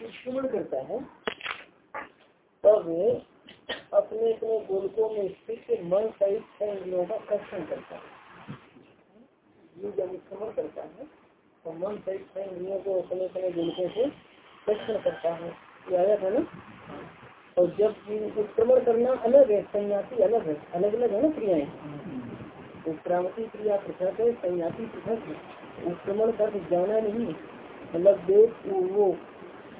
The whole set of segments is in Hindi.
श्रवण करता है, तब अपने अपने गोलकों में स्थित मन सहित छह इंद्रियों का कष्टन करता है। ये जब श्रवण करता है तो मन सहित छह इंद्रियों को अपने अपने गोलकों से कष्टन करता है। ये आया था ना? और जब उत्क्रमण करना अलग है संयाति अलग है अलग अलग है ना क्रियाएँ? उत्क्रामती क्रिया पृथक है संयाति पृथक है। उत्क्रमण कर जाना नहीं मतलब देव वो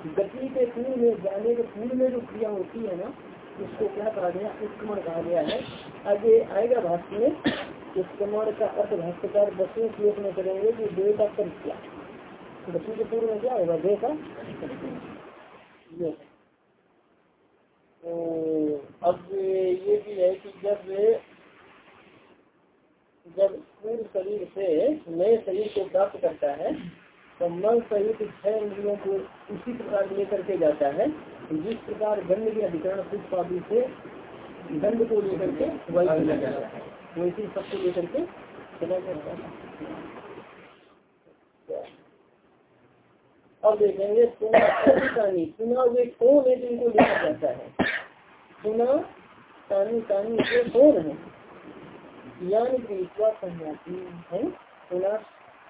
गति के पूर्व में, जाने के पूर्व में जो क्रिया होती है ना, उसको क्या कहा गया उत्क्रमण कहा गया है। आगे आएगा भाष्य में उत्क्रमण का अर्थ भाष्यकार दसवें श्लोक में करेंगे कि देह का कर्म क्या गति के पूर्व में क्या होगा? देह का अब ये भी है कि जब जब पूर्व शरीर से नए शरीर को प्राप्त करता है तो मन सहित छह इंद्रियों को उसी प्रकार लेकर के जाता है जिस प्रकार गंध के अधिकरण पुष्प आदि से गंध को लेकर के वही चला जाता है। वैसे सबको लेकर के चला जाता है। अब देखेंगे सुना सुना वे कौन है जिनको लिखा जाता है? सुना तानी तानी वे कौन है। यानी विश्वास संज्ञाती है। सुना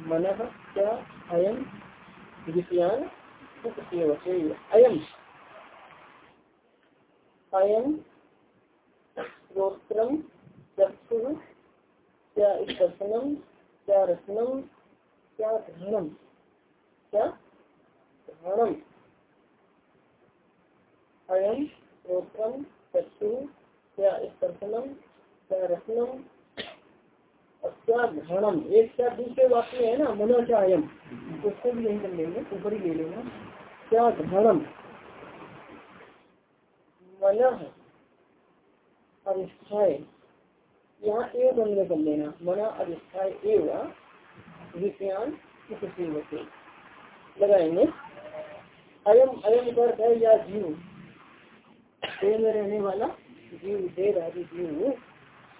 मन क्या? अयम विषयान अयम अयम चक्षु, क्या स्पर्शनम क्या रसनम क्या क्या? अयम चक्षु, क्या स्पर्शनम क्या रसनम क्या एक क्या दूसरे वाक्य है ना मनो चायम उसको भी यही कर लेंगे, ऊपर ही ले लेना क्या घृणम मन अधिष्ठाय यहाँ एक बंद कर लेना। मना अधिष्ठाय एवं विषयान लगाएँगे। अयम अयम कर है या जीव? देह में रहने वाला जीव देह आदि जीव।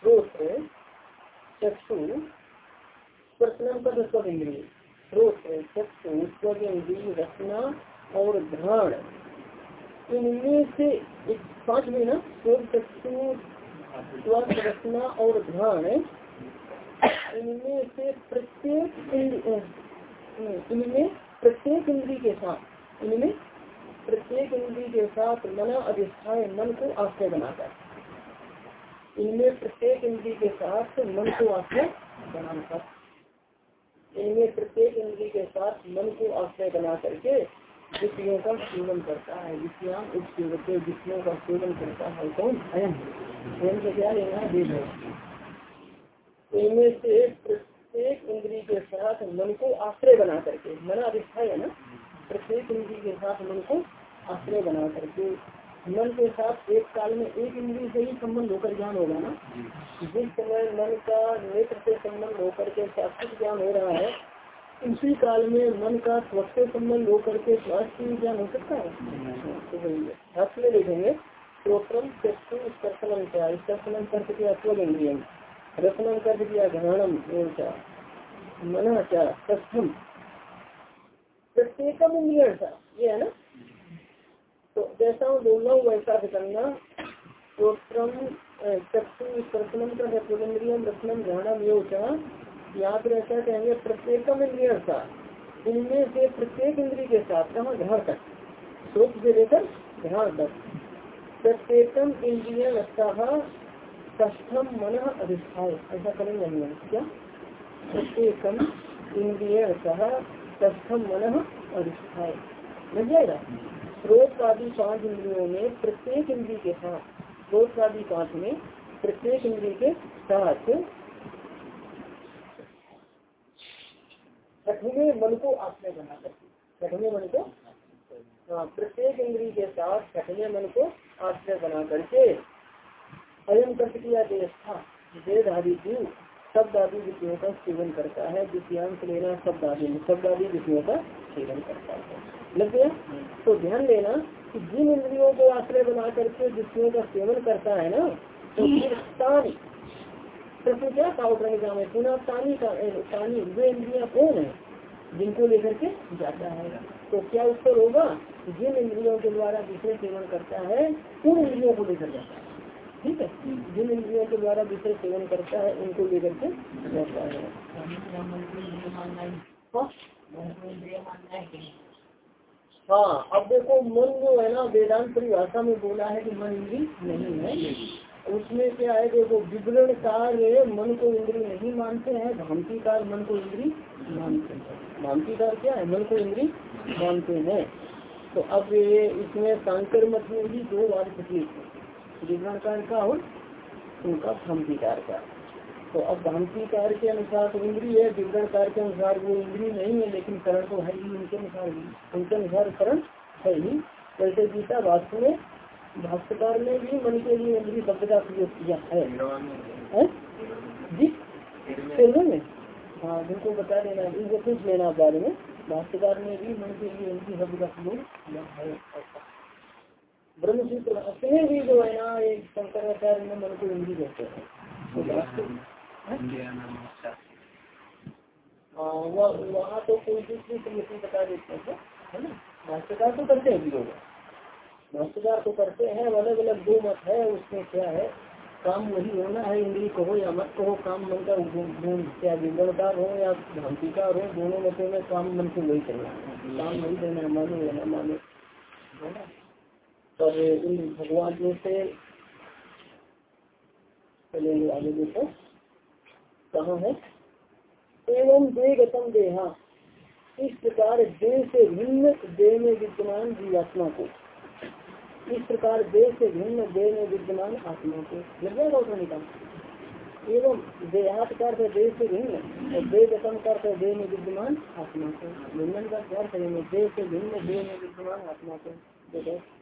स्रोत चक्षु प्रश्न पर स्व इंद्रिय। स्रोत चक्षु इंद्रिय रचना और घ्राण। इनमें से पाँच में ना स्रोत चक्षु रचना और घ्राण। इनमें से प्रत्येक इनमें प्रत्येक इंद्री के साथ, इनमें प्रत्येक इंद्री के साथ मना अधिष्ठान मन को आश्रय बनाता है। इनमें प्रत्येक इंद्री के साथ मन को आश्रय बनाना इनमें प्रत्येक इंद्री के साथ मन को आश्रय बना करके विषयों का सेवन करता है विषयान उपसेवते विषयों का सेवन करता है, कौन? अयम स्वयं से क्या लेना है? इनमें से प्रत्येक इंद्री के साथ मन को आश्रय बना करके मना अधिष्ठा है ना? प्रत्येक इंद्री के साथ मन को आश्रय बना करके मन के साथ एक काल में एक इंद्रिय से ही संबंध होकर ज्ञान होगा ना? जिस समय मन का नेत्र से संबंध होकर के शास्त्रिक ज्ञान हो रहा है उसी काल में मन का स्वच्छ से संबंध होकर के स्वास्थ्य ज्ञान हो सकता है? तो में देखेंगे श्रोत्रम चक्षु स्पर्शनम क्या स्पर्शनम कर किया स्व इंद्रियम रसनम कर दिया घरणम क्या मन क्या कस्थम प्रत्येकम इंद्रिय ये है ना? तो जैसा मैं बोल रहा हूँ, वैसा करना श्रोत्रम चक्षु स्पर्शनम का रत्नम योग यहाँ पर ऐसा कहेंगे प्रत्येकम इंद्रिय इनमें से प्रत्येक इंद्रिय के साथ कहा ध्यान तक। श्रोत से लेकर घर तक। प्रत्येकम इंद्रिय मन अधिष्ठाय। ऐसा करेंगे हम क्या? प्रत्येकम इंद्रिय मन अधिष्ठाय। लग जाएगा? स्रोत आदि पाँच इंद्रियों में प्रत्येक इंद्रिय के साथ स्रोत आदि पाँच में प्रत्येक इंद्रिय के साथ। छठवें मन को आश्रय बना सकते छठवें मन को? हाँ प्रत्येक इंद्री के साथ छठवें मन को आश्रय बना करके अयम प्रतिक्रिया देश था आदि जीव शब्द आदि विषयों का सेवन करता है द्वितीयांश लेना शब्द आदि शब्द आदि विषयों का सेवन करता है। लग गया? तो ध्यान देना कि जिन इंद्रियों को आश्रय बना करके विषयों का सेवन करता है ना तो तानी। प्रश्न क्या उपनिका में? पुनः तानी का तानी वे इंद्रिया कौन है जिनको लेकर के जाता है? तो क्या उत्तर होगा? जिन इंद्रियों के द्वारा विषय सेवन करता है उन इंद्रियों को लेकर जाता है। ठीक है? जिन इंद्रियों के द्वारा विषय सेवन करता है, उनको लेकर के जाता है। हाँ? हाँ अब देखो, मन जो है ना, वेदांत परिभाषा में बोला है कि मन इंद्री नहीं है। उसमें क्या है, देखो, विवरण कार्य मन को इंद्री नहीं मानते हैं भ्रांति कार मन को इंद्री मानते हैं। भ्रांति कार क्या है? मन को इंद्री मानते हैं। तो अब इसमें शंकर मत में भी दो बार प्रतीक विवरणकार का और उनका भ्रांतिकार का तो अब भ्रांतिकार के अनुसार तो इंद्री है विवरणकार के अनुसार वो इंद्री नहीं है लेकिन करण तो है ही उनके अनुसार भी उनके अनुसार करण है ही। जैसे गीता वास्तव में भाष्यकार ने भी मन के लिए इंद्री शब्द का प्रयोग किया है, है? जी? में? हाँ बिल्कुल बता देना इनको पूछ लेना बारे में। भाष्यकार ने भी मन के लिए इंद्री शब्द का प्रयोग किया है। ब्रह्म सूत्र भी जो है ना एक शंकराचार्य ने मन को इंद्री कहते हैं। तो वहाँ तो कोई दूसरी समिति बता देते हैं, है ना? भाष्यकार तो करते हैं लोग। भाष्यकार तो करते हैं अलग अलग दो मत है, उसमें क्या है? काम वही होना है, इंद्री कहो या मत कहो काम मन का क्या विवरणकार हो या भ्रांतिकार हो, दोनों मतों में काम मन को वही करना काम वही देना मानो या न मानो, है ना? पर इन भगवान में से चलेंगे आगे देखो कहाँ है एवं देगतम देहा इस प्रकार देह से भिन्न देह में विद्यमान जीवात्मा को, इस प्रकार देह से भिन्न देह में विद्यमान आत्मा को जाएगा उसमें निकाल एवं देहात कर देह से भिन्न और देहगतम कर देह में विद्यमान आत्मा को भिन्न का क्या करेंगे देह से भिन्न देह में विद्यमान आत्मा को देखो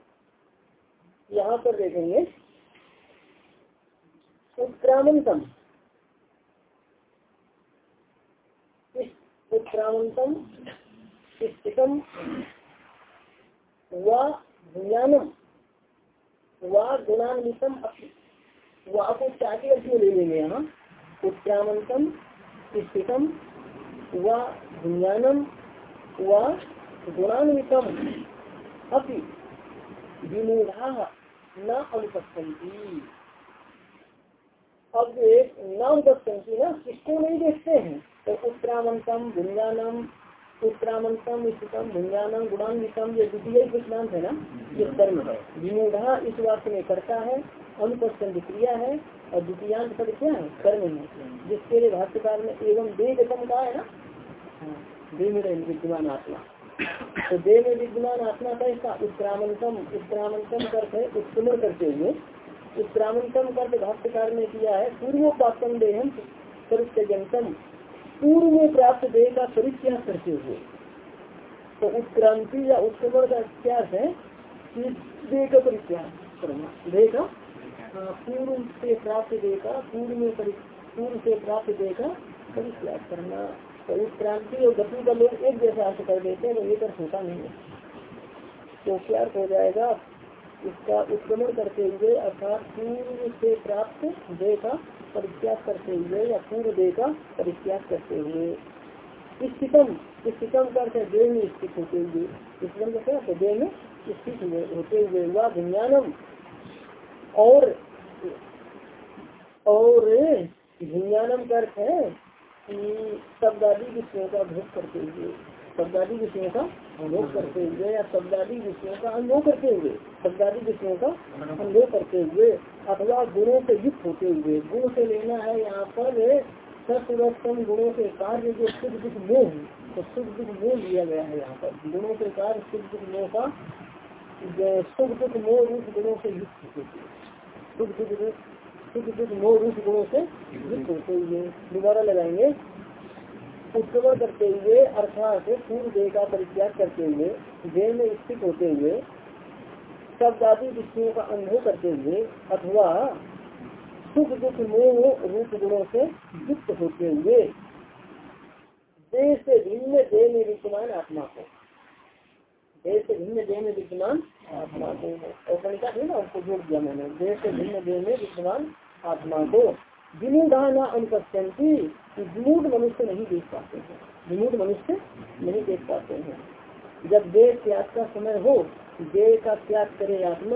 यहाँ पर देखेंगे उत्क्रामंतम। उत्क्रामंतम स्थितम व ज्ञानम, व गुणान्वितम व को के अर्थ ले लेंगे यहाँ? उत्क्रामंतम स्थितम व ज्ञानम, व गुणान्वितम अपि। विमूढ़ा न अनुपस्थिति अब एक नाम दर्शनती ना किसको नहीं देखते हैं? तो उत्क्रामंतम भुंजानम उत्क्रामंतम स्थितम भुंजानम गुणान्वितम, ये द्वितीय दृष्टांत है ना, ये कर्म है। विमूढ़ा इस वाक्य में करता है, अनुपस्थित क्रिया है, और द्वितीयांत पद क्या है? कर्म है। जिसके लिए भाष्यकार में एवं देह गतम का है ना देह में विद्यमान आत्मा। तो देह में विद्यमान आत्मा का इसका उत्क्रामंतम उत्क्रामंतम करते उत्क्रमण करते हुए। उत्क्रामंतम करते भाष्यकार ने किया है पूर्वोपातम देहम परित्यजंतम पूर्व प्राप्त देह का परित्याग करते हुए। तो उत्क्रांति या उत्क्रमण का क्या है? कि देह का परित्याग करना। देह का? पूर्व से प्राप्त देह का, पूर्व में पूर्व से प्राप्त देह का परित्याग करना। तो उत्क्रांति और गति का लोग एक जैसा अर्थ कर देते हैं तो ये अर्थ होता नहीं है। तो क्या अर्थ हो जाएगा? इसका उत्क्रमण करते हुए, अर्थात पूर्व से प्राप्त देह का परित्याग करते हुए या पूर्व देह का परित्याग करते हुए। स्थितम स्थितम करते देह में स्थित होते हुए। स्थितम का क्या देह में स्थित होते हुए वह विज्ञानम। और और विज्ञानम का अर्थ है कि शब्द विषयों का भोग करते हुए, शब्दादी विषयों का अनुभव करते हुए या शब्दादी विषयों का अनुभव करते हुए, शब्दादी विषयों का अनुभव करते हुए अथवा गुणों से युक्त होते हुए, गुण से लेना है यहाँ पर, सत्वत्तम गुणों के कार्य जो शुद्ध दुख मोह तो शुद्ध दुख मोह लिया गया है यहाँ पर। गुणों के कार्य शुद्ध दुख मोह का शुभ दुख मोह रूप गुणों से युक्त होते हुए शुभ दुख शुद्ध दुख मोह रूप गुणों से युक्त होते हुए दोबारा लगाएँगे। उत्क्रमण करते हुए, अर्थात पूर्व देह का परित्याग करते हुए, देह में स्थित होते हुए शब्द आदि विषयों का अनुभव करते हुए, अथवा सुख दुख मोह रूप गुणों से युक्त होते हुए, देह से भिन्न देह में विद्यमान आत्मा को, देह से भिन्न देह में विद्यमान आत्मा को औपनिका है ना, उसको जोड़ दिया मैंने, देह से भिन्न देह में विद्यमान आत्मा को विमूढ़ा न विमूढ़ मनुष्य नहीं देख पाते हैं। विमूढ़ मनुष्य नहीं देख पाते हैं। जब देह त्याग का समय हो, देह का त्याग करे आत्मा,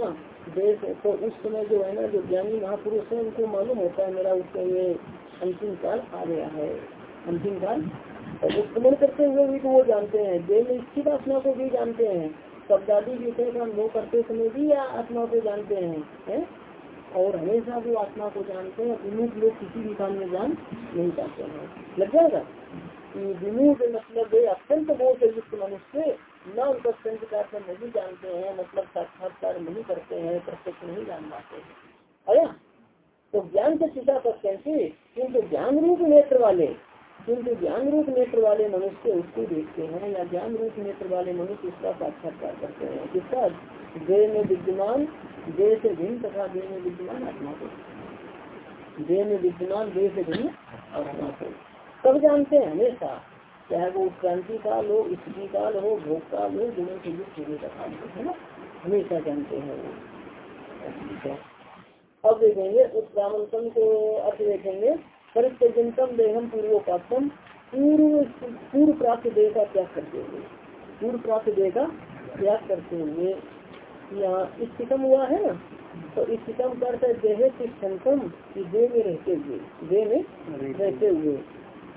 देह तो उस समय जो है ना, जो ज्ञानी महापुरुष है, उनको मालूम होता है, मेरा उसके ये अंतिम काल आ गया है। अंतिम काल और उत्क्रमण करते हुए भी तो वो जानते हैं। देह में स्थित आत्मा को भी जानते हैं। शब्दादी विषय का अनुभव करते समय भी या आत्मा को जानते हैं? है? और हमेशा वो आत्मा को जानते हैं, विमुख लोग किसी भी काम में जान नहीं चाहते हैं। लग जाएगा? विमुख मतलब अत्यंत बोध युक्त मनुष्य न उनको अत्यंत कार्य नहीं जानते हैं मतलब साक्षात्कार नहीं करते हैं, प्रत्यक्ष नहीं जान पाते हैं। अरे तो ज्ञान से सीधा हैं किन्तु ज्ञान रूप नेत्र वाले किन्तु ज्ञान रूप नेत्र वाले मनुष्य, उसको देखते हैं या ज्ञान रूप नेत्र वाले मनुष्य उसका साक्षात्कार करते हैं। किसका देह में विद्यमान देह से भिन्न तथा देह में विद्यमान आत्मा को। देह में विद्यमान देह से भिन्न आत्मा को। कब जानते हैं हमेशा, चाहे वो उत्क्रांति काल हो स्थिति काल हो, भोग काल हो, गुणों से युक्त होने का काल है ना? हमेशा जानते हैं वो। अब देखेंगे, उत्क्रामंतम को अर्थ देखेंगे। परित्यजनतम देहम पूर्वोपातम पूर्व पूर्व प्राप्त देह का त्याग करते हुए पूर्व प्राप्त देह का त्याग करते हुए यहाँ स्थितम हुआ है ना? तो स्थितम करते देह तिष्ठम देह में रहते हुए, देह में रहते हुए।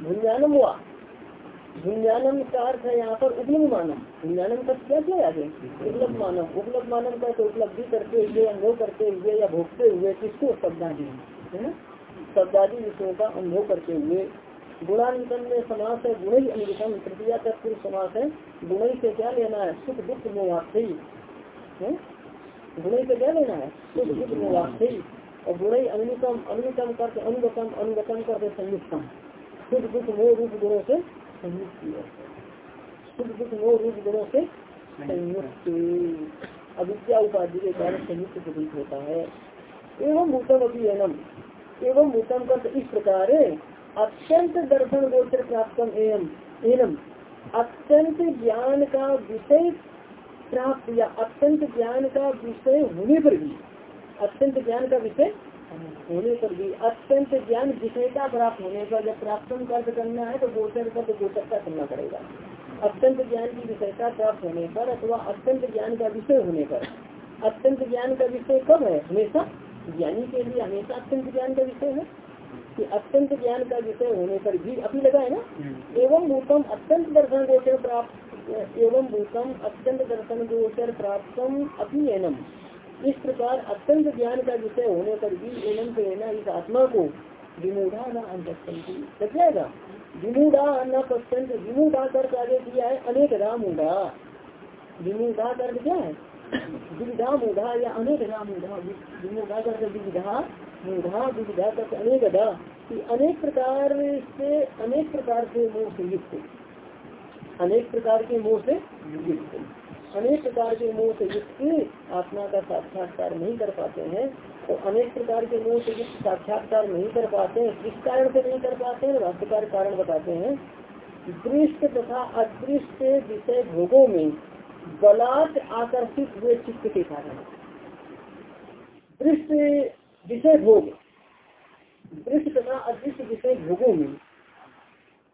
भुंजानम हुआ। भुंजानम का अर्थ है यहाँ पर उपलब्ध मानव भुंजानम का क्या क्या आगे? उपलब्ध मानव उपलब्ध मानव का तो उपलब्धि करते हुए, अनुभव करते हुए या भोगते हुए किसको? शब्दादी है ना? शब्दादी विषयों का अनुभव करते हुए गुणानुगम में समास है, गुण ही अनुगम तृतीया तत्पुरुष समास है। गुण से क्या लेना है? सुख दुख मोहाक्षी गुण से क्या लेना है? सुख दुख मोहाक्षी और गुण अनुगम अनुगम करते अनुगतम अनुगतम करते संयुक्तम। सुख दुख मोह रूप गुणों से संयुक्त सुख दुख मोह रूप गुणों से संयुक्त। अविद्या उपाधि के कारण संयुक्त प्रतीत होता है। एवं भूतम अभी एनम। एवं भूतम का इस प्रकार अत्यंत दर्शन गोचर प्राप्त एवं एनम अत्यंत ज्ञान का विषय प्राप्त या अत्यंत ज्ञान का विषय होने पर भी, अत्यंत ज्ञान का विषय होने पर भी, अत्यंत ज्ञान विषयता प्राप्त होने पर जब प्राप्त अर्थ करना है तो गोचर का तो गोचरता करना पड़ेगा। अत्यंत ज्ञान की विषयता प्राप्त होने पर अथवा अत्यंत ज्ञान का विषय होने पर। अत्यंत ज्ञान का विषय कब है? हमेशा ज्ञानी के लिए हमेशा अत्यंत ज्ञान का विषय है। कि अत्यंत ज्ञान का विषय होने पर भी अभी लगा है ना? एवं भूतम अत्यंत दर्शन गोचर प्राप्त एवं भूतम अत्यंत दर्शन गोचर प्राप्त अभी एनम। इस प्रकार अत्यंत ज्ञान का विषय होने पर भी एनम से लेना इस आत्मा को विमूढ़ा न अंतस्ती लग जाएगा? विमूढ़ा न पश्चंत विमूढ़ा कर आगे दिया है अनेक रामूढ़ा। विमूढ़ा कर क्या है? विविधा मूढ़ा या अनेक मूढ़ा कर विविधा मूढ़ा विविधा कर अनेक कि अनेक प्रकार से अनेक प्रकार के मोह से युक्त अनेक प्रकार के मोह से युक्त अनेक प्रकार के मोह से युक्त आत्मा का साक्षात्कार नहीं कर पाते हैं तो अनेक प्रकार के मोह से युक्त साक्षात्कार नहीं कर पाते हैं किस कारण से नहीं कर पाते हैं वास्तविकार कारण बताते हैं दृष्ट तथा अदृष्ट विषय भोगों में बलात् आकर्षित हुए चित्त के कारण। दृष्ट विषय भोग। दृष्ट तथा अदृश्य विषय भोगों में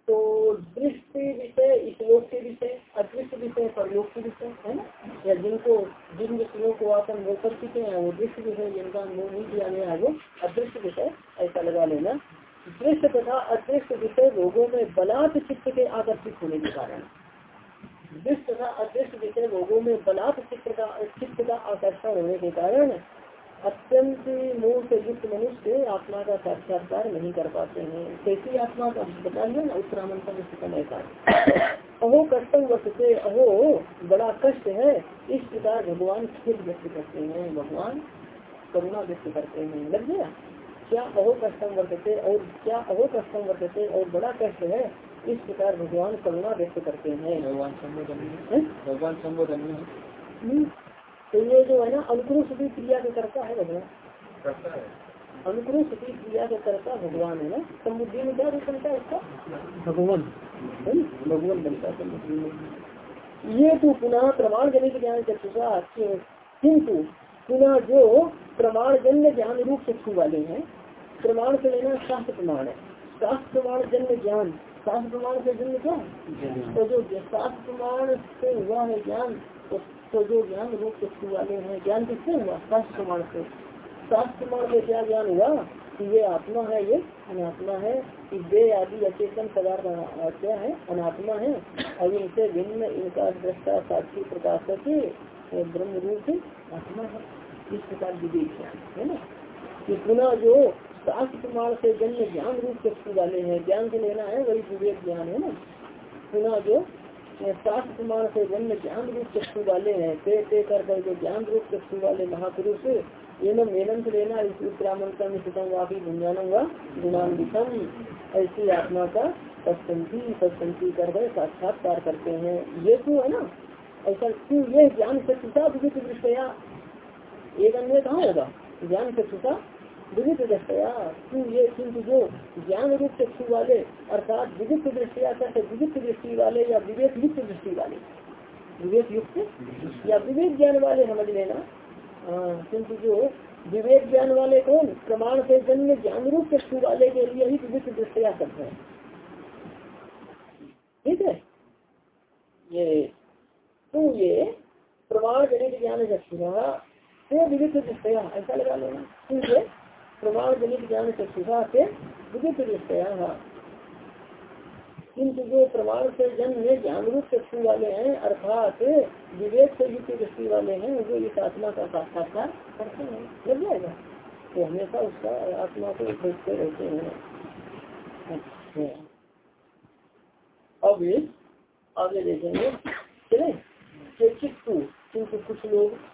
तो दृष्टि विषय इस लोक के विषय अदृश्य विषय परलोक के विषय, है ना? या जिनको, जिन विषयों को आप अनुभव कर चुके हैं, वो दृश्य विषय, जिनका अनुभव नहीं किया गया है, वो अदृश्य विषय, ऐसा लगा लेना। दृश्य तथा अदृश्य विषय भोगों में बलात् चित्त के आकर्षित होने के कारण। दृष्ट तथा अदृष्ट विषय भोगों में बलात् चित्र का, चित्त का आकर्षण होने के कारण अत्यंत मोह से युक्त मनुष्य आत्मा का साक्षात्कार नहीं कर पाते हैं। कैसी आत्मा का बता दिया ना उत्तरामंत्र में ऐसा। अहो कष्टम से, अहो, बड़ा कष्ट है। इस प्रकार भगवान खेद व्यक्त करते हैं। भगवान करुणा व्यक्त करते हैं। लग गया? क्या अहो कष्टम वर्तते और क्या अहो कष्टम वर्तते और बड़ा कष्ट है? इस प्रकार भगवान करुणा व्यक्त करते हैं। भगवान संबोधन भगवान संबोधन हम्म। तो ये जो है ना अनुक्रूष की क्रिया के करता है भगवान। करता है। अनुक्रूष की क्रिया के करता भगवान है ना? समुद्री में क्या रूप बनता है इसका भगवान। भगवान बनता है समुद्री में। ये तो पुनः प्रमाण जनित ज्ञान चक्षुषा किंतु पुनः जो प्रमाण जन्य ज्ञान रूप चक्षु वाले हैं प्रमाण से लेना शास्त्र प्रमाण है। शास्त्र प्रमाण जन्य ज्ञान शास्त्र प्रमाण से जन्म क्या तो जो शास्त्र प्रमाण से हुआ है ज्ञान तो, जो ज्ञान रूप चक्षु वाले हैं ज्ञान किससे हुआ शास्त्र प्रमाण से शास्त्र प्रमाण से क्या ज्ञान हुआ कि ये आत्मा है ये अनात्मा है कि वे आदि अचेतन पदार्थ क्या है अनात्मा है और इनसे भिन्न इनका दृष्टा साक्षी प्रकाशक ब्रह्म रूप आत्मा है। इस प्रकार विवेक है ना? कि पुनः जो शास्त्र प्रमाण से जन्य ज्ञान रूप चक्षु वाले हैं, ज्ञान से लेना है, वही विवेक ज्ञान है ना? सुना जो शास्त्र प्रमाण से जन्य ज्ञान रूप चक्षु वाले हैं, ते ते कर कर जो ज्ञान रूप चक्षु वाले महापुरुष, एनम एनम से लेना उत्तरामंत्र स्थितम वापी भुंजानम व गुणान्वितम ऐसी आत्मा का सत्संति सत्संति कर गए साक्षात्कार करते हैं। ये तो है ना? ऐसा क्यों? ये ज्ञान चक्षुता विविध दृष्टया। एक अन्य कहाँ होगा? ज्ञान चक्षुता विविध दृष्टया क्यों ये किंतु जो ज्ञान रूप चक्षु वाले, अर्थात विविध दृष्टिया करते विविध दृष्टि वाले या विवेक युक्त दृष्टि वाले। विवेक युक्त या विवेक ज्ञान वाले, समझ लेना। किंतु जो विवेक ज्ञान वाले कौन? प्रमाण से जन्म ज्ञान रूप चक्षु वाले के लिए ही विविध दृष्टिया करते हैं। ठीक है? ये तो ये प्रमाण जनित ज्ञान चक्षु विविध दृष्टया, ऐसा लगा लेना। ठीक है? प्रमाण जनित ज्ञान चक्षुषा से विविध दृष्टया किंतु जो प्रमाण से जन्म ज्ञान रूप चक्षु वाले हैं, अर्थात विवेक से युक्त दृष्टि वाले हैं जो इस आत्मा का साक्षात्कार करते हैं, लग जाएगा। तो हमेशा उसका आत्मा को खोजते रहते हैं। अच्छा। अब आगे देखेंगे। चले। चित्तु कुछ लोग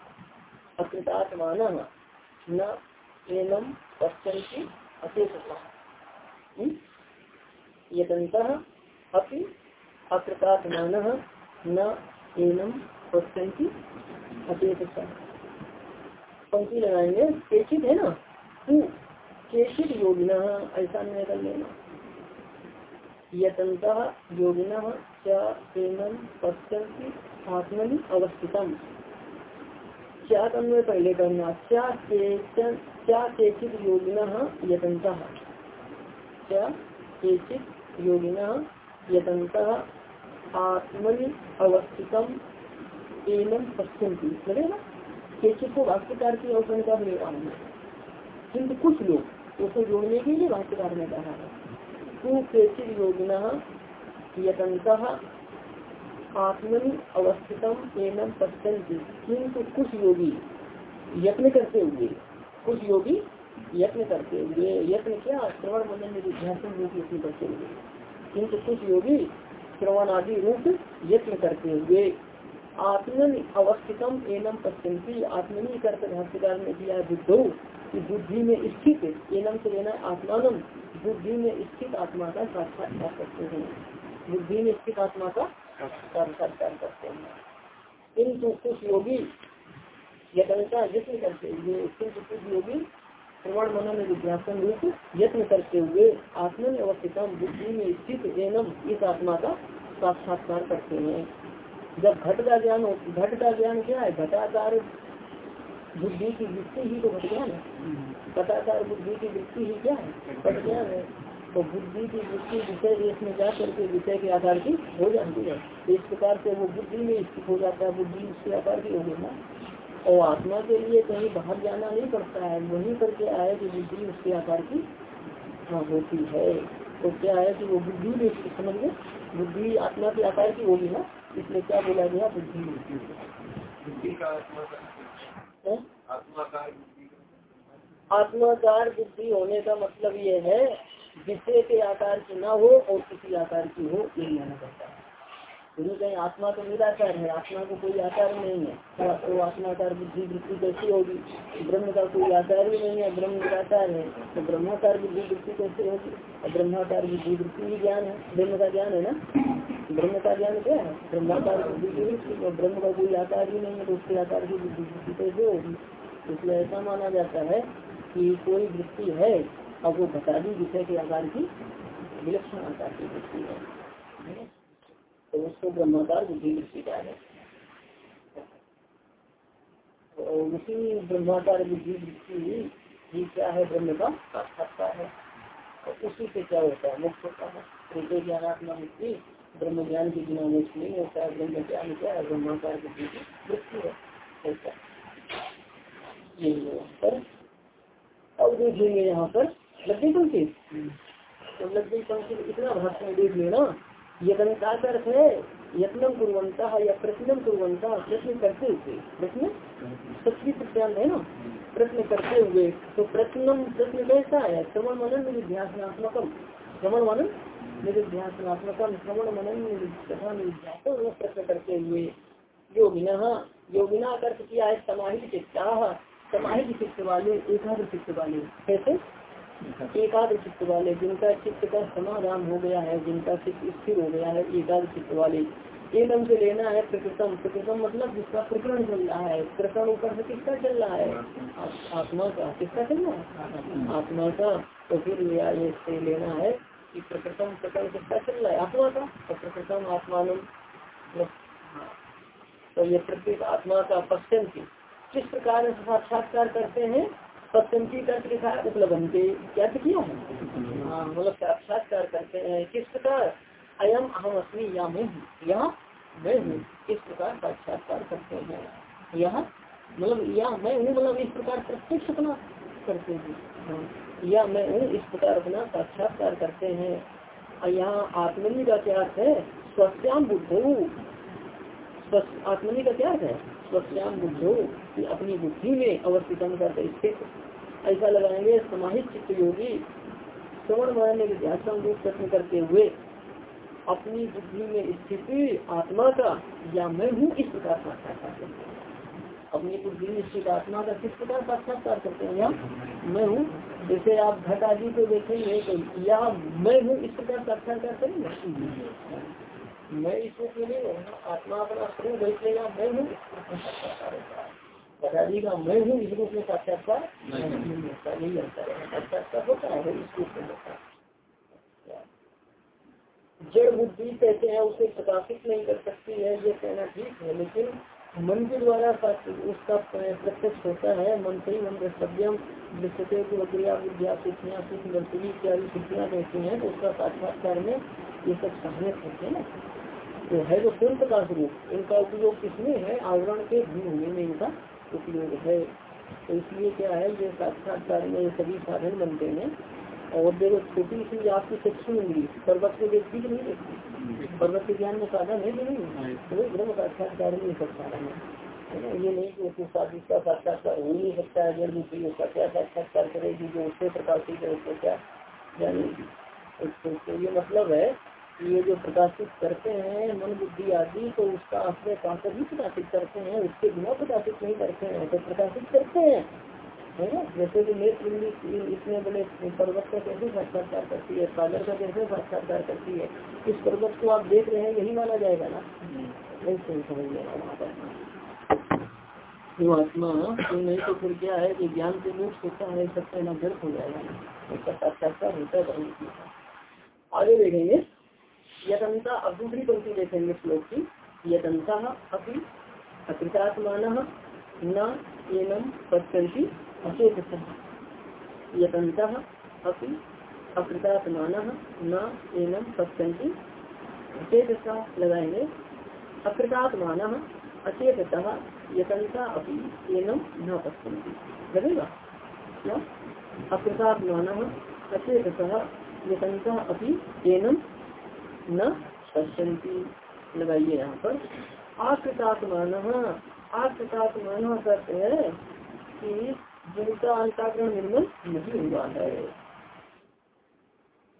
अकृतात्मान न एनम पश्यन्ति अशेषता यदंत अपि अकृतात्मान न एनम पश्यन्ति अशेषता पंक्ति लगाएँगे केचित है ना? तू केचित योगिना ऐसा नहीं कर लेना यतंत योगिना क्या एनम पश्यन्ति आत्मनि अवस्थितम। क्या तन्वय पहले करना क्या क्या केचित योगिना यतंत क्या केचित योगिना यतंत आत्मनि अवस्थितम एनम पश्यंती चलेगा केचित को भाष्यकार की अवसर का निर्माण है किन्तु कुछ लोग उसको जोड़ने के लिए भाष्यकार ने कहा है। तू केचित योगिना यतंत आत्मनि अवस्थितम एनम पश्यंती किंतु कुछ योगी यत्न करते हुए, कुछ योगी यत्न करते हुए, यत्न क्या, श्रवण मनन विध्यासन रूप यत्न करते हुए। किंतु कुछ योगी श्रवण आदि रूप यत्न करते हुए, आत्मन अवस्थितम एनम पश्यंती आत्मनी करते भाष्यकार ने दिया बुद्धो कि बुद्धि में स्थित एनम से लेना आत्मान, बुद्धि में स्थित आत्मा का साक्षात्कार करते हैं। बुद्धि में स्थित आत्मा का साक्षात्कार करते हैं किंतु कुछ योगी यत्नता यत्न करते हुए किंतु कुछ योगी श्रवण मनन विज्ञापन रूप यत्न करते हुए आत्मन अवस्थितम बुद्धि में स्थित एनम इस आत्मा का साक्षात्कार करते हैं। जब घट का ज्ञान हो घट का ज्ञान क्या है? घटाकार बुद्धि की वृत्ति ही तो घट ज्ञान है घटाकार बुद्धि की वृत्ति ही क्या है? घट ज्ञान है। तो बुद्धि की वृत्ति विषय देश में जा करके विषय के आकार की हो जाती है। तो इस प्रकार से वो बुद्धि में स्थित हो जाता है बुद्धि उसके आकार की होगी ना और आत्मा के लिए कहीं बाहर जाना नहीं पड़ता है वहीं पर क्या है कि बुद्धि उसके आकार की हाँ होती है। तो क्या है कि वो बुद्धि में समझ गए। बुद्धि आत्मा के आकार की होगी ना इसलिए क्या बोला गया बुद्धि होती है? बुद्धि हैं? आत्माकार बुद्धि होने का मतलब ये है विषय के आकार की ना हो और किसी आकार की हो यही माना जाता है। शुरू कहीं आत्मा तो निराकार है आत्मा को कोई आकार नहीं है। तो, तो आत्माकार बुद्धि वृत्ति कैसी होगी? ब्रह्म का कोई आकार भी नहीं है ब्रह्म निराकार है। तो ब्रह्माकार बुद्धि वृत्ति कैसे होगी? और ब्रह्माकार बुद्धि वृत्ति भी ज्ञान है। ब्रह्म का ज्ञान है ना? ब्रह्म का ज्ञान क्या है? ब्रह्माकार बुद्धि वृत्ति और ब्रह्म का कोई आकार ही नहीं है तो उसके आकार की बुद्धि वृत्ति कैसे होगी? इसलिए ऐसा माना जाता है कि कोई वृत्ति है और वो बता दी विषय के आकार की विलक्षण आकार की वृत्ति है। तो उसको ब्रह्माकार बुद्धि वृत्ति का है। तो उसी ब्रह्माकार बुद्धि वृत्ति ही क्या है? ब्रह्म का साक्षात्कार है। और उसी से क्या होता है? मुक्त होता है। हृदय ज्ञानात्मा मुक्ति ब्रह्म ज्ञान के बिना मुक्त नहीं होता है, ब्रह्म ज्ञान क्या है? ब्रह्माकार बुद्धि की वृत्ति है। ऐसा। यहाँ पर। अब देखेंगे यहाँ पर लग्गी पंक्ति? तो लग्गी पंक्ति इतना भाषण देख लेना। यत्न का अर्थ है यत्नम कुरंता या प्रश्नम कुरंता प्रश्न करते हुए। प्रश्न? सच्ची प्रत्यांत है ना? प्रश्न करते हुए। तो प्रश्नम प्रश्न कैसा है? श्रवण मनन निध्यासनात्मकम श्रवण मनन निध्यासनात्मकम श्रवण मनन तथा निध्यासन प्रश्न करते हुए। योगिना योगिना का अर्थ किया है समाहित चित्ता। समाहित चित्त वाले एकाग्र चित्त वाले। कैसे? एकाग्र चित्त वाले जिनका चित्त का समाधान हो गया है, जिनका चित्त स्थिर हो गया है एकाग्र चित्त वाले एकदम से लेना है प्रकृतम। प्रकृतम मतलब जिसका प्रकरण चल रहा है। प्रकरण ऊपर से किसका चल रहा है? आत्मा का। किसका चल रहा है? आत्मा का। तो फिर से लेना है कि प्रकृतम, प्रकरण किसका चल रहा है? आत्मा का। तो प्रकृतम आत्मान तो ये प्रत्येक आत्मा का पश्चिम किस प्रकार साक्षात्कार करते हैं? सत्यम की कर्त लिखा है उपलब्धि क्या किया है? हाँ, मतलब साक्षात्कार करते हैं किस प्रकार? अयम अहम अस्मी या मैं हूँ। यहाँ मैं हूँ किस प्रकार साक्षात्कार करते हैं? यहाँ मतलब या मैं हूँ मतलब इस प्रकार प्रत्यक्ष अपना करते हैं। हाँ, या मैं हूँ इस प्रकार अपना साक्षात्कार करते हैं। और यहाँ आत्मनि का क्या अर्थ है? स्वस्याम बुद्धो। स्वस्थ आत्मनि का क्या अर्थ है? स्वस्याम बुद्धो कि अपनी बुद्धि में अवस्थितम करते स्थित ऐसा लगाएँगे, समाहित चित्त योगी श्रवण मारने के ध्यान रूप प्रश्न करते हुए, अपनी बुद्धि में स्थित, आत्मा का, या मैं हूँ इस प्रकार साक्षात्कार करते हैं? अपनी बुद्धि में स्थित आत्मा का किस प्रकार साक्षात्कार करते हैं या मैं हूँ। जैसे आप घट आदि को देखेंगे तो या मैं हूँ इस प्रकार साक्षात्कार करेंगे? मैं इस रूप में नहीं हूँ आत्मा अपना स्वरूप लेगा मैं हूँ। इस रूप में है हूँ इस रूप में साक्षात्कार नहीं होता नहीं होता। है साक्षात्कार होता है इस रूप में होता जड़ बुद्धि कहते हैं उसे प्रकाशित नहीं कर सकती है ये कहना ठीक है लेकिन मन के द्वारा उसका प्रत्यक्ष होता है मन से ही मन द्रष्टव्यम दृश्यते को विद्या नर्सरी इत्यादि सिद्धियाँ कहती हैं तो उसका साक्षात्कार में ये सब सहायक होते हैं ना। तो है जो स्वयं प्रकाश रूप इनका उपयोग किसमें है आवरण के भिन्न होने में इनका उपयोग है। तो इसलिए क्या है ये साक्षात्कार में सभी साधन बनते हैं। और देखो छोटी सी आपकी चक्षु इंद्री पर्वत को देखती कि नहीं देखती पर्वत के ज्ञान में साधन है कि नहीं? तो वही ब्रह्म साक्षात्कार में सब साधन है। है ये नहीं कि उसके साथ इसका साक्षात्कार हो ही नहीं सकता है जड़ बुद्धि उसका क्या साक्षात्कार करेगी जो उससे प्रकाशित है उसको क्या जानेगी तो तो ये मतलब है कि ये जो प्रकाशित करते हैं मन बुद्धि आदि तो उसका आश्रय पाकर ही प्रकाशित करते हैं, उसके बिना प्रकाशित नहीं करते हैं तो प्रकाशित करते हैं। है ना? जैसे कि नेत्र इतने बड़े पर्वत का कैसे साक्षात्कार करती है, सागर का कैसे साक्षात्कार करती है? इस पर्वत को आप देख रहे हैं, यही माना जाएगा ना? ऐसे ही समझ लेना वहाँ पर। आत्मा? नहीं? तो फिर क्या है कि ज्ञान के मोक्ष होता है? सब पहला व्यर्थ हो जाएगा उसका साक्षात्कार होता है आगे देखेंगे। यथनता अब दूसरी पंक्ति देखेंगे श्लोक की। यदंता अपनी अकृतात्मान न एनम पश्यंती अचेत यदंता अपनी अकृतात्मान न एनम पश्यंती अचेत लगाएँगे। अकृतात्मान अचेत यतनता अपनी एनम न पश्यंती लगेगा? अकृतात्मान अचेत यतनता अपनी एनम न पश्यंती लगाइए यहाँ पर। आकृतात्मान आकृतात्मान करते हैं कि जिनका अंताकरण निर्मल नहीं हुआ है।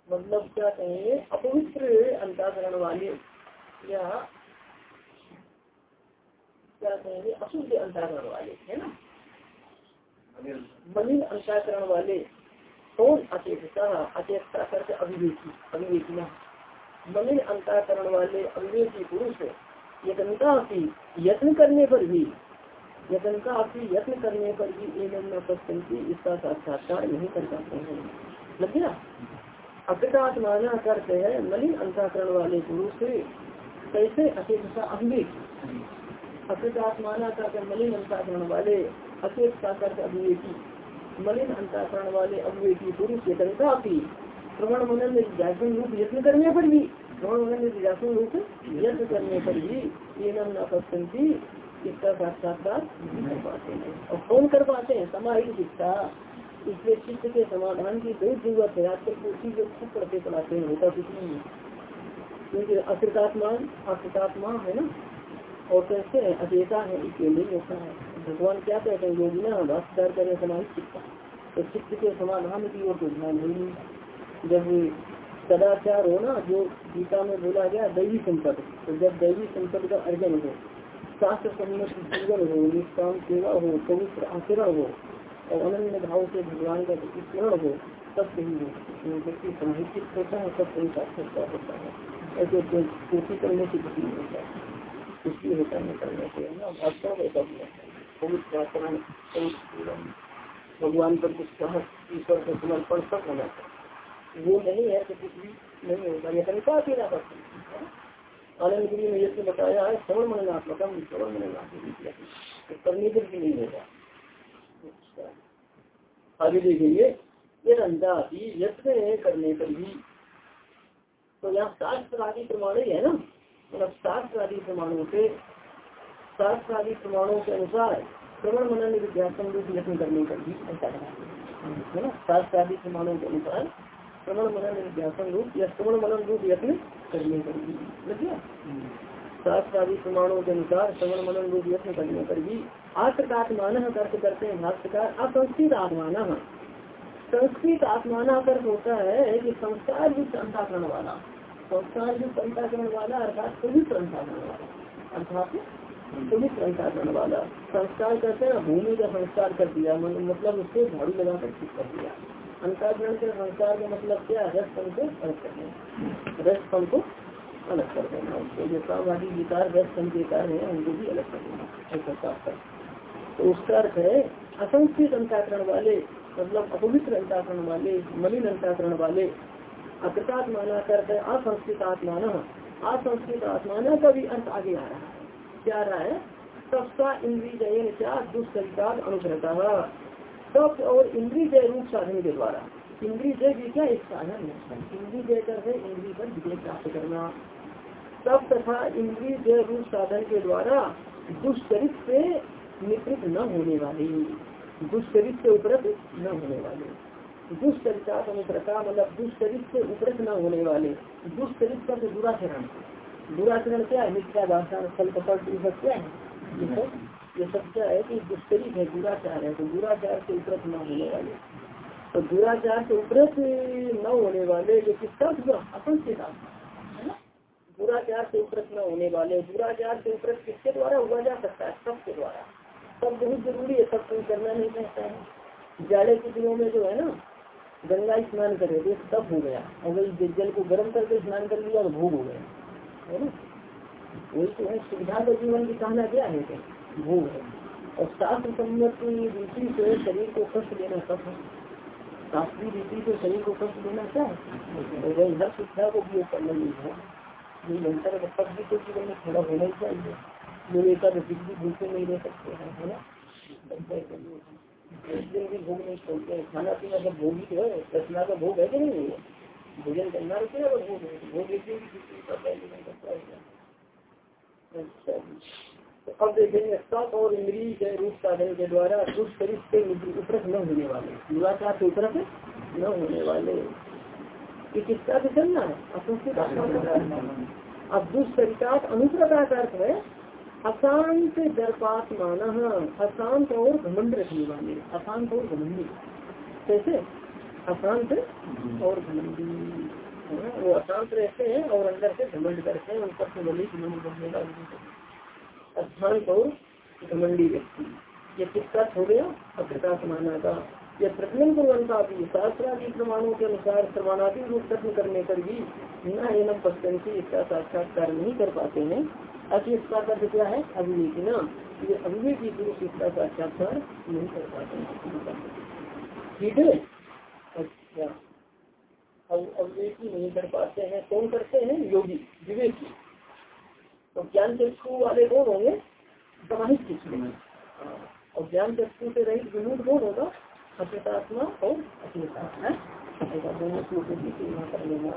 मतलब क्या कहेंगे? अपवित्र अंताकरण वाले या क्या कहेंगे? अशुद्ध अंताकरण वाले, है ना? मलिन अंताकरण वाले, कौन अचेतता अचेतता करके अभिवेकी अभिवेकिया मलिन अंताकरण वाले अविवेकी पुरुष यत्नता यत्न करने पर भी यत्नता यत्न करने पर भी एवं न इसका साक्षात्कार नहीं कर पाते हैं। लग गया अकृतात्माना करते हैं मलिन अंताकरण वाले पुरुष कैसे अचेतता अभिवेक अकृतात्माना करके मलिन अंताकरण वाले अचेतता करके अभिवेकी मलिन अंताकरण वाले अभिवेकी पुरुष यत्नता श्रवण मनन निध्यासन रूप यत्न करने पर भी श्रवण मनन निध्यासन रूप यत्न करने पर भी ये नाम न पसंदी इसका साक्षात्कार नहीं कर पाते हैं और कौन कर पाते हैं समाहित शिक्षा इसलिए चित्त के समाधान की बहुत ज़रूरत है आजकल उसी जो खुद पढ़ते पढ़ाते हैं होता कुछ नहीं है क्योंकि अकृतात्मान अकृतात्मा है ना और कैसे है अचेता है इसके लिए होता है भगवान क्या कहते हैं योगी ना भाषाचार करें समाहित शिक्षा तो चित्त के समाधान की ओर तो ध्यान नहीं जब सदाचार हो ना, जो गीता में बोला गया, दैवी संपद। तो जब दैवी संपद का अर्जन हो, शास्त्र जीवन हो, निष्काम सेवा हो, पवित्र आचरण हो, और अनन्य भाव से भगवान का स्मरण हो, तब सही हो व्यक्ति समाहित होता है, तब कहीं साक्षात्कार होता है। ऐसे कोशिश करने की नहीं होता। इसलिए होता नहीं करने से ऐसा भी पवित्र आचरण भगवान पर कुछ ईश्वर का समर्पण सब होना चाहिए वो नहीं है तो कुछ भी नहीं होगा। यह तरीका अकेला आनंद गिरी में ये बताया है, श्रवण मननात्मकम, श्रवण मननात्मक करने पर भी नहीं होगा। आगे देखिए, ये रंजा भी यत्न करने पर भी। तो यहाँ शास्त्र आदि प्रमाण ही है ना? मतलब शास्त्र आदि प्रमाणों से शास्त्र आदि प्रमाणों के अनुसार श्रवण मनन विद्यासन रूप यत्न करने पर भी ऐसा है। ना? शास्त्र आदि प्रमाणों के अनुसार श्रवण मनन विद्यासन रूप या श्रवण मनन रूप यत्न करने पर भी। लगे शास्त्र आदि प्रमाणों के अनुसार श्रवण मनन रूप यत्न करने पर भी आत्मान अर्थ करते हैं भाष्यकार असंस्कृत आत्मान। संस्कृत आत्मान अर्थ होता है कि संस्कार युक्त अंताकरण वाला। संस्कार युक्त अंताकरण वाला अर्थात पवित्र अंताकरण वाला। अर्थात पवित्र अंताकरण वाला। संस्कार करते हैं भूमि का संस्कार कर दिया मतलब उसको झाड़ू लगाकर ठीक कर दिया। अंताकरण के संस्कार का मतलब क्या है? रस फल को अलग करना रस फल को अलग कर देना उसको जो कामवादी विकार, रस फल के कार्य है उनको भी अलग कर देना ऐसा कर तो उसका अर्थ है, असंस्कृत अंताकरण वाले मतलब अपवित्र अंताकरण वाले, मलिन अंताकरण वाले, अकृतात्माना करते असंस्कृत आत्माना। असंस्कृत आत्माना का भी अर्थ आगे आ रहा है। क्या रहा है? सबका इंद्रिय क्या दुष्चरिता सब और इंद्रिय जय रूप साधन के द्वारा। इंद्री जय भी क्या? एक साधन है। इंद्रिय जय कर है, इंद्रिय पर विजय प्राप्त करना। सब तथा इंद्रिय जय रूप साधन के द्वारा दुष्चरित से निवृत्त न होने वाली। दुष्चरित से उपरत न होने वाले। दुष्चरिता अनुप्रता मतलब दुष्चरित से उपरत न होने वाले। दुष्चरित का दुराचरण। दुराचरण क्या है? मिथ्या भाषा कपट क्या है? ये सब क्या है कि दुष्चरित है, दुराचार है तो दुराचार से उपरत न होने वाले। तो दुराचार से उपरत न होने वाले जो किसका हुआ? असंस्कृत है ना? दुराचार से उपरत न होने वाले, दुराचार से उपरत किसके द्वारा हुआ जा सकता है? सबके द्वारा। सब बहुत ज़रूरी है, सब कोई करना नहीं चाहता है। जाड़े के दिनों में जो है ना, गंगा स्नान करे तो तब हो गया। अगर जल को गर्म करके स्नान कर लिया तो भोग हो गया। है ना? वही तो है, सुविधा का जीवन की कहना क्या है? कि भोग है। और शास्त्र सम्मत रीति से शरीर को कष्ट देना सब है शास्त्रीय रीति से शरीर को कष्ट देना क्या है तो वही हर शिक्षा को उपयोग करना नहीं है ये का शब्द तो जीवन में थोड़ा होना ही चाहिए। लोग एकादशी भी भूखे नहीं रह सकते हैं, है ना? एक दिन भी भोग नहीं छोड़ते हैं। खाना पीना सब भोग ही तो है। रचना का भोग है कि नहीं? है भोजन करना रहते हैं, और भोग भोग एक दिन भी करता है। अच्छा। तो अब देखेंगे? सब और इंद्री के रूप साधन के द्वारा दुष्ट शरीर से न होने वाले। दुराचार से न होने वाले। चलना है? असंस्कृत अब अनुप्रता का अर्थ है। अशांत दर्पात माना अशांत और घमंड रखने वाले। अशांत और घमंडी। कैसे? अशांत और घमंडी। हाँ, वो अशांत रहते हैं और अंदर से घमंड करते हैं ऊपर से बली घमंड अशांत और घमंडी व्यक्ति। ये किसका हो गया अप्रकाश माना का। यह प्रतिबंध कुरंता भी शास्त्रादि प्रमाणों के अनुसार प्रमाणादि रूप प्रश्न करने पर भी न एनम पश्चिम इसका साक्षात्कार नहीं कर पाते हैं। अति इसका अर्थ क्या है? अविवेक न ये अविवेकी पुरुष इसका साक्षात्कार नहीं कर पाते हैं। ठीक है? अच्छा अविवेकी नहीं कर पाते हैं, कौन करते हैं? योगी, विवेकी। तो ज्ञान चक्षु वाले कौन होंगे समाहित चक्षु और ज्ञान चक्षु से रहित विमुख कौन होगा अचेतात्मा और अचेता है? दोनों श्लोकों की तुलना कर लेना।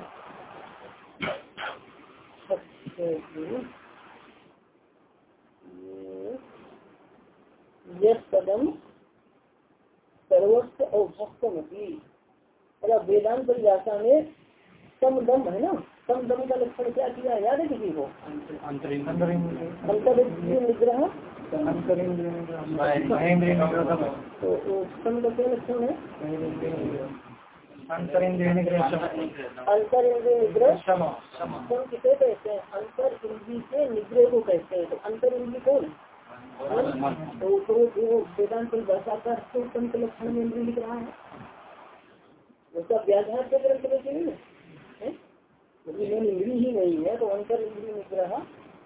यश पदम सर्वस्व और भक्तमती मतलब वेदांत परिभाषा में सम दम है ना? सम दम का लक्षण क्या किया याद है किसी को अंतर निग्रह तो लक्षण है अंतर इंद्रिय निग्रह सम किसे कहते हैं अंतर इंद्री के निग्रह को कहते हैं तो अंतर इंद्री कौन तो तो वेदांत भाषा का तो लक्षण में इंद्रिय लिख रहा है उसका व्याधार के ग्रंथ में है यदि इंद्री ही नहीं है तो अंतर इंद्री निग्रह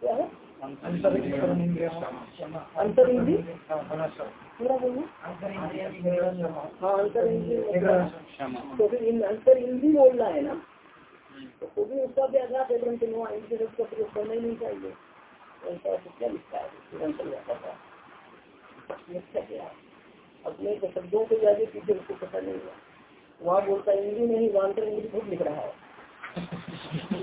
क्या है? अंतर इंद्री पूरा बोलिए हाँ अंतर इंद्री तो फिर इन अंतर इंद्री बोलना है ना? तो भी उसका है ग्रंथ इंद्री शब्द का प्रयोग करना ही नहीं चाहिए। ऐसा तो क्या लिखता है? तुरंत जाता था लिखता क्या अपने शब्दों के आगे पीछे उसको पता नहीं हुआ वहाँ बोलता इंद्री नहीं वहाँ अंतर इंद्री खुद लिख रहा है।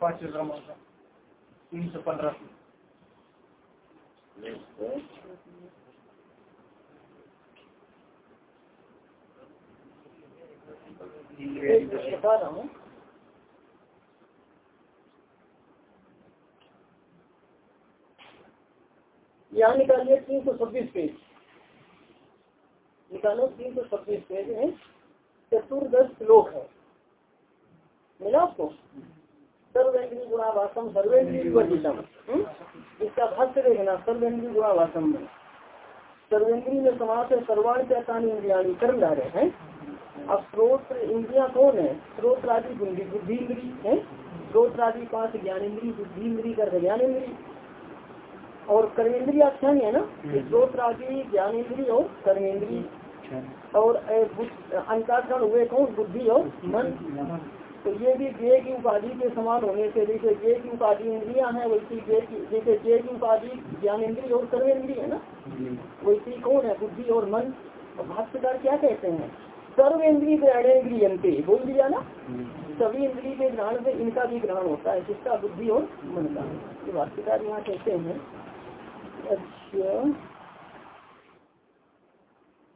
पाँच क्रमांक तीन सौ पंद्रह यहाँ निकालिए तीन सौ छब्बीस पेज। निकालो, तीन सौ छब्बीस पेज है। चतुर्दश श्लोक है। मिला आपको? सर्वेंद्री गुणावासम सर्वेंद्री विवर्जितम इसका भाष्य देखना सर्वेंद्री गुणावासम में। सर्वेंद्री में समाज है सर्वाण चैतानी इंद्रियाणी कर्म ला रहे हैं। अब स्रोत इंद्रिया कौन है? स्रोत आदि बुद्धि बुद्धि इंद्री है। स्रोत आदि पाँच ज्ञान इंद्री बुद्धि इंद्री कर ज्ञान इंद्री। और कर्मेंद्री आख्यान है ना? स्रोत आदि ज्ञान इंद्री और कर्मेंद्री। और अंताकरण हुए कौन? बुद्धि और मन। तो ये भी जय की उपाधि के समान होने से जैसे जय की उपाधि इंद्रिया है, वैसी जय की जैसे जय की उपाधि ज्ञान इंद्रिय और सर्वेंद्रिय है ना? वैसी कौन है? बुद्धि और मन? और भाष्यकार क्या कहते हैं? सर्वेंद्रीय ग्रहणेन्द्रियंते बोल दिया ना? सभी इंद्रिय के ग्रहण से इनका भी ग्रहण होता है किसका बुद्धि और मन का। भाष्यकार यहाँ कहते हैं। अच्छा।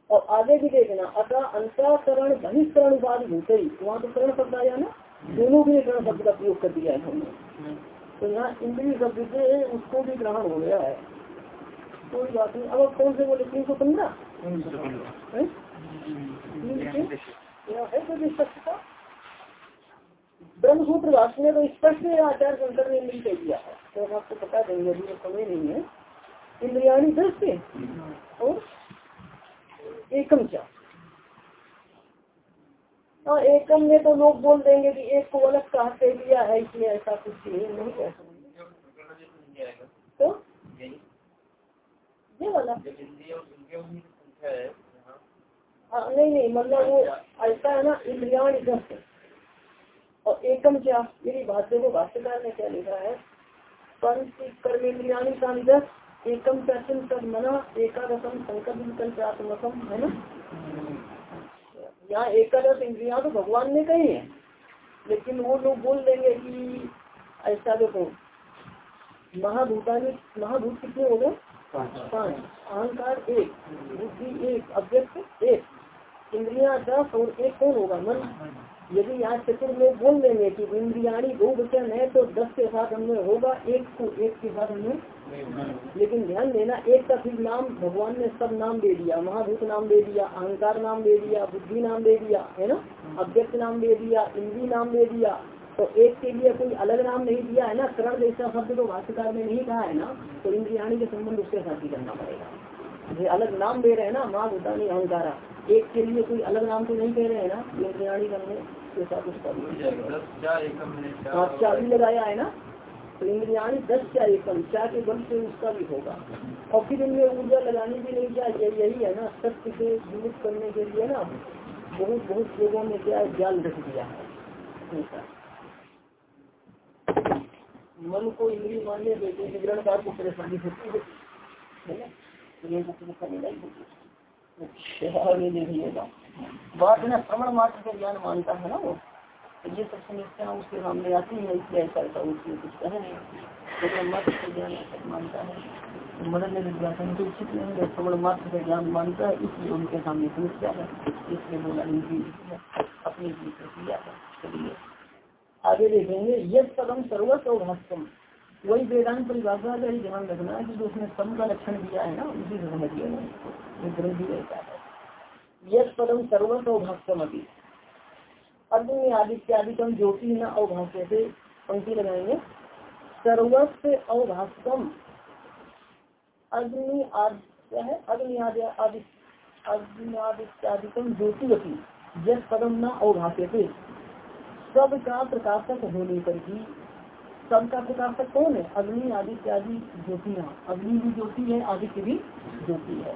और आगे भी देखना अतः अंतकरण बहिष्करण उपाधि भूत ही वहाँ तो करण शब्द आया ना? दोनों के लिए करण शब्द का प्रयोग कर दिया है हमने। तो यहाँ इंद्रिय शब्द से उसको भी ग्रहण हो गया है। कोई बात नहीं। अब कौन से बोले? तीन सौ पंद्रह? है? कोई सख्त ब्रह्म सूत्र भाष्य में तो स्पष्ट आचार्य शंकर ने मिल के दिया है। तो हम आपको बता देंगे अभी तो समय नहीं है। इंद्रियाणी दृष्टि। और एकम क्या? और एकम में तो लोग बोल देंगे कि एक को अलग कहते दिया है इसलिए ऐसा कुछ नहीं कह सकते तो? ये वाला। हाँ नहीं नहीं मतलब वो ऐसा है ना, इंद्रियाणी और एकम क्या? मेरी बात को भाष्यकार ने क्या लिखा है? पंच कर्मेंद्रियाणी का दस एकम चर्चन तद मना एकादशम संकल्प विकल्पात्मकम है ना? यहाँ एकादश इंद्रिया तो भगवान ने कही है लेकिन वो लोग बोल देंगे कि ऐसा देखो महाभूता महाभूत कितने हो गए? पाँच। अहंकार एक बुद्धि एक अव्यक्त एक इंद्रिया दस और एक कौन होगा? मन। यदि यहाँ चतुर लोग बोल देंगे कि इंद्रियाणी दो वचन है तो दस के साथ हमने होगा एक को एक के साथ हमने लेकिन ध्यान देना एक का फिर नाम भगवान ने सब नाम दे दिया महाभूत नाम दे दिया अहंकार नाम दे दिया बुद्धि नाम दे दिया है ना? अव्यक्त नाम दे दिया इंद्री नाम दे दिया तो एक के लिए कोई अलग नाम नहीं दिया है ना? करण जैसा शब्द तो भाष्यकार में नहीं कहा है ना? तो इंद्रियाणी के संबंध उसके साथ ही करना पड़ेगा। ये अलग नाम दे रहे हैं ना माँ भूतानी अहंकारा। एक के लिए कोई अलग नाम तो नहीं कह रहे हैं ना इंद्रियाणी करने के साथ उसका हाँ भी लगाया है ना? तो इंद्रियाणी दस क्या एकम क्या के बल से उसका भी होगा। और फिर इनमें ऊर्जा लगानी भी नहीं चाहिए, यही है ना, सत्य से जीवित करने के लिए ना, बहुत बहुत लोगों ने क्या जाल रख दिया है। मन को इंद्री मानने देते निगरणकार को परेशानी होती है। ना? आगे देखिएगा। बात ना, श्रवण मात्र का ज्ञान मानता है ना वो। तो ये सब समस्या उसके सामने आती है, इसलिए ऐसा ऐसा उसमें कुछ कहे। तो का ज्ञान मानता है मदन तो उचित नहीं है? श्रवण मात्र का ज्ञान मानता है, इसलिए उनके सामने समस्या है। इसलिए बोला इनकी अपनी प्रक्रिया है, चलिए। आगे देखेंगे यश पदम सर्वस्व और भाष्यम वही वेदांत परिभाषा का ही ध्यान रखना है कि जो उसने सम का लक्षण दिया है ना, उसी से समझ लेना ये रहता है। यश पदम सर्वस्व अवभाष्यम अभी। अग्नि आदित्यादिकम ज्योति न अवभाष्य से पंक्ति लगाएँगे। सर्वस्व अवभाष्यम। अग्नि आद्य है, अग्नि आदि अग्नि आदित्यादिकम ज्योतिवती यश पदम न अवभाष्य से। सब का प्रकाशक होने पर भी सबका प्रकाशक कौन है? अग्नि आदित्य आदि ज्योतियाँ। अग्नि भी ज्योति है, आदित्य भी ज्योति है।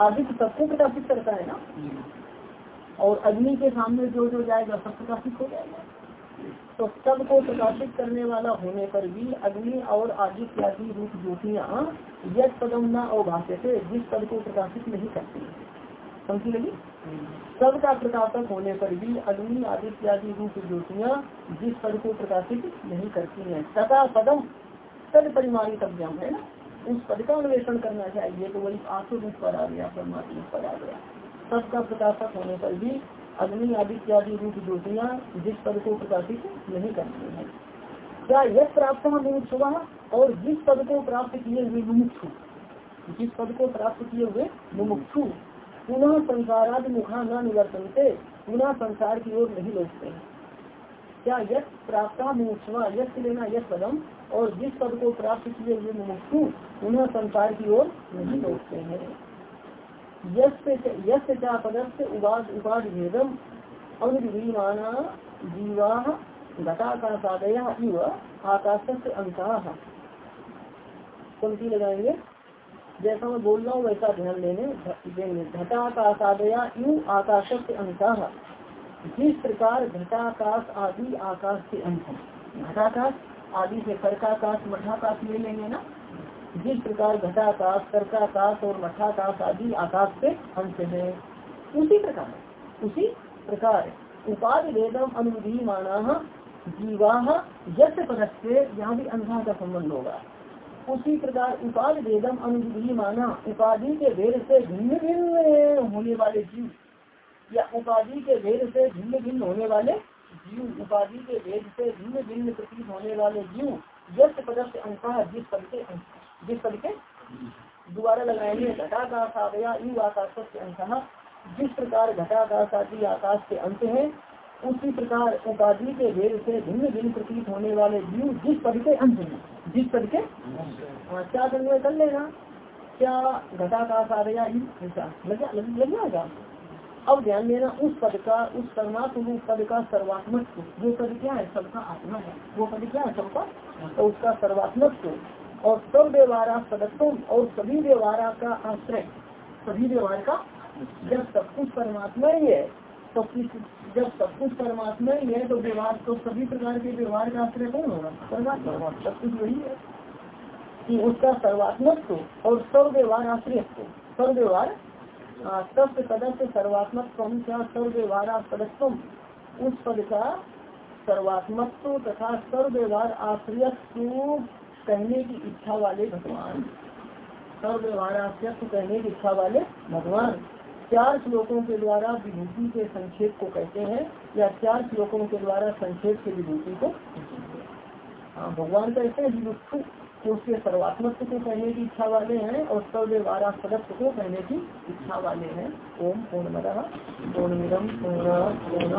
आदित्य सबको प्रकाशित करता है ना? और अग्नि के सामने जो जो जाएगा, सब प्रकाशित हो जाएगा। तो सबको प्रकाशित करने वाला होने पर भी अग्नि और आदित्य आदि रूप ज्योतियाँ यश पदम न अवभाष्य से जिस पद को प्रकाशित नहीं करती समझी लगी? सब का प्रकाशक होने पर भी अग्नि आदित्य आदि रूप ज्योतियाँ जिस पद को प्रकाशित नहीं करती हैं। तथा पदम तद परिमाणित अभ्याम है ना? उस पद का अन्वेषण करना चाहिए तो वही आँसू रूप पर आ गया, परमात्मा पर आ गया। सब का प्रकाशक होने पर भी अग्नि आदि रूप ज्योतियाँ जिस पद को प्रकाशित नहीं करती है। क्या यह प्राप्त मुमुक्षुआ और जिस पद को प्राप्त किए हुए मुमुक्षु? जिस पद को प्राप्त किए हुए मुमुक्षु? पुनः संसारादि मुखा न निवर्तन से पुनः संसार की ओर नहीं लौटते हैं। क्या यश प्राप्त मुमुक्षुआ यश लेना यश पदम। और जिस पद को प्राप्त किए हुए मुमुक्षु? पुनः संसार की ओर नहीं लौटते हैं। पदस्य उपाद उपाद भेदम। अनुमाना जीवा घटाकाशादय इव आकाश से अंता लगाएँगे। जैसा मैं बोल रहा हूँ, वैसा ध्यान देने घटाकाशादया यू आकाश से अंत जिस प्रकार घटाकाश आदि आकाश के अंत घटाकाश आदि से कर्काकाश मठाकाश ले लेंगे ना? जिस प्रकार घटाकाश, कर्काकाश और मठाकाश आदि आकाश के अंश है। उसी प्रकार उसी प्रकार उपाधि वेदम अनुविधि माना जीवा यश पदक से यहाँ भी अंधा का संबंध होगा। उसी प्रकार उपाधि वेदम अनुविधि माना उपाधि के भेद से भिन्न भिन्न होने वाले जीव, या उपाधि के भेद से भिन्न भिन्न होने वाले जीव, उपाधि के भेद से भिन्न भिन्न प्रतीत होने वाले जीव यश पदक अंश जिस पद के जिस पद के दोबारा लगाएँगे घटाकाश आ गया यू आकाश के अंश जिस प्रकार घटाकाश आदि आकाश के अंत है उसी प्रकार उपाधि के भेद से भिन्न भिन्न प्रतीत होने वाले जीव जिस पद के अंत में जिस पद के हाँ, क्या कर लेना क्या घटाकाश आ गया? ऐसा लग जाएगा। अब ध्यान देना उस पद का उस परमात्म रूप पद का सर्वात्मक वो पद क्या है? सबका आत्मा है। वो पद क्या है? सबका तो उसका सर्वात्मक और सब व्यवहारा सदस्यों और सभी व्यवहारा का आश्रय, सभी व्यवहार का जब सब कुछ परमात्मा ही है तो जब सब कुछ परमात्मा ही है तो व्यवहार तो सभी प्रकार के व्यवहार का आश्रय कौन होगा? परमात्मा सब कुछ वही है। कि उसका सर्वात्मक और सर्व व्यवहार आश्रय सर्व व्यवहार सत्य सदस्य सर्वात्मक क्या सर्व व्यवहार सदस्य। उस पद का सर्वात्मक तथा सर्व व्यवहार आश्रय कहने की इच्छा वाले भगवान। सर्व व्यवहार कहने की इच्छा वाले भगवान। चार श्लोकों के द्वारा विभूति के संक्षेप को कहते हैं या चार श्लोकों के द्वारा संक्षेप के विभूति को हाँ। भगवान कहते हैं तो उसके सर्वात्मक को कहने की इच्छा वाले हैं और सर्वव्यवहारा सदस्य को कहने की इच्छा वाले हैं। ओम पूर्ण पूर्णमिदम पूर्ण पूर्ण